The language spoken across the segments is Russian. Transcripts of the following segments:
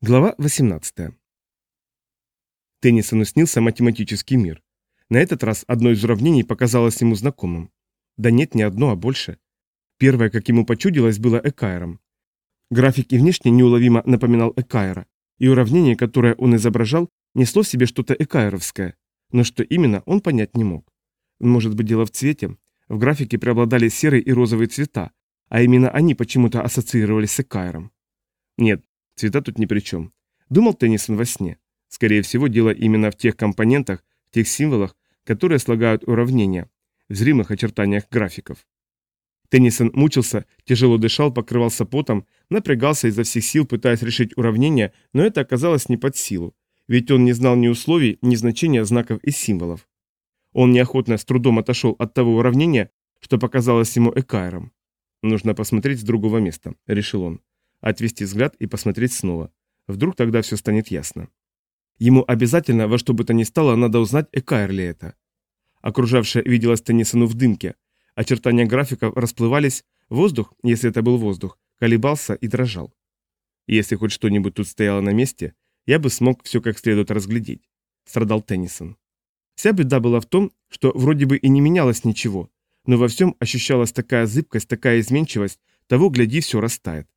Глава 18. Теннисону снился математический мир. На этот раз одно из уравнений показалось ему знакомым. Да нет, не одно, а больше. Первое, как ему почудилось, было Экаером. График и внешне неуловимо напоминал Экаера, и уравнение, которое он изображал, несло в себе что-то экаеровское, но что именно, он понять не мог. Может быть, дело в цвете. В графике преобладали серый и розовый цвета, а именно они почему-то ассоциировались с Экаером. Нет, Цвета тут ни при чем. Думал Теннисон во сне. Скорее всего, дело именно в тех компонентах, в тех символах, которые слагают уравнения, в зримых очертаниях графиков. Теннисон мучился, тяжело дышал, покрывался потом, напрягался изо всех сил, пытаясь решить уравнение, но это оказалось не под силу, ведь он не знал ни условий, ни значения знаков и символов. Он неохотно с трудом отошел от того уравнения, что показалось ему экаером. «Нужно посмотреть с другого места», — решил он отвести взгляд и посмотреть снова. Вдруг тогда все станет ясно. Ему обязательно во что бы то ни стало надо узнать, Экайр ли это. Окружавшее виделось Теннисону в дымке. Очертания графиков расплывались, воздух, если это был воздух, колебался и дрожал. Если хоть что-нибудь тут стояло на месте, я бы смог все как следует разглядеть. Страдал Теннисон. Вся беда была в том, что вроде бы и не менялось ничего, но во всем ощущалась такая зыбкость, такая изменчивость, того, гляди, все растает.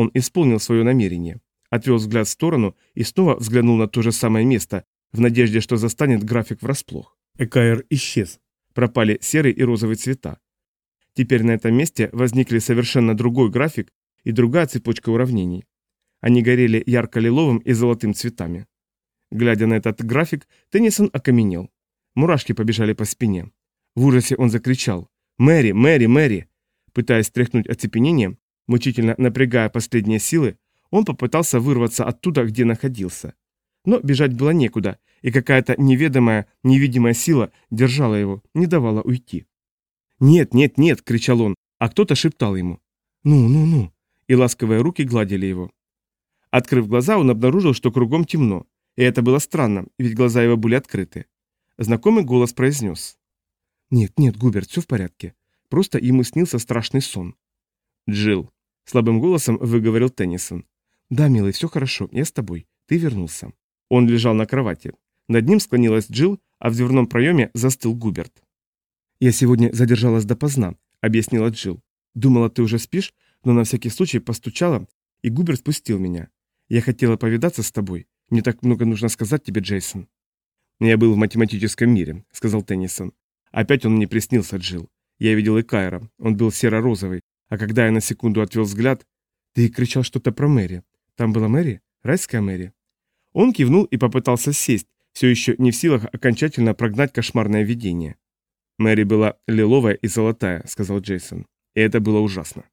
Он исполнил свое намерение. Отвел взгляд в сторону и снова взглянул на то же самое место, в надежде, что застанет график врасплох. Экаер исчез. Пропали серый и розовый цвета. Теперь на этом месте возникли совершенно другой график и другая цепочка уравнений. Они горели ярко-лиловым и золотым цветами. Глядя на этот график, Теннисон окаменел. Мурашки побежали по спине. В ужасе он закричал «Мэри! Мэри! Мэри!» Пытаясь стряхнуть оцепенение, Мучительно напрягая последние силы, он попытался вырваться оттуда, где находился. Но бежать было некуда, и какая-то неведомая, невидимая сила держала его, не давала уйти. «Нет, нет, нет!» — кричал он, а кто-то шептал ему. «Ну, ну, ну!» И ласковые руки гладили его. Открыв глаза, он обнаружил, что кругом темно, и это было странно, ведь глаза его были открыты. Знакомый голос произнес. «Нет, нет, Губерт, все в порядке. Просто ему снился страшный сон». «Джилл, Слабым голосом выговорил Теннисон. «Да, милый, все хорошо, я с тобой. Ты вернулся». Он лежал на кровати. Над ним склонилась Джилл, а в дверном проеме застыл Губерт. «Я сегодня задержалась допоздна», — объяснила Джилл. «Думала, ты уже спишь, но на всякий случай постучала, и Губерт спустил меня. Я хотела повидаться с тобой. Мне так много нужно сказать тебе, Джейсон». «Я был в математическом мире», — сказал Теннисон. «Опять он мне приснился, Джилл. Я видел и Кайра. Он был серо-розовый, а когда я на секунду отвел взгляд, ты кричал что-то про Мэри. Там была Мэри? Райская Мэри? Он кивнул и попытался сесть, все еще не в силах окончательно прогнать кошмарное видение. Мэри была лиловая и золотая, сказал Джейсон. И это было ужасно.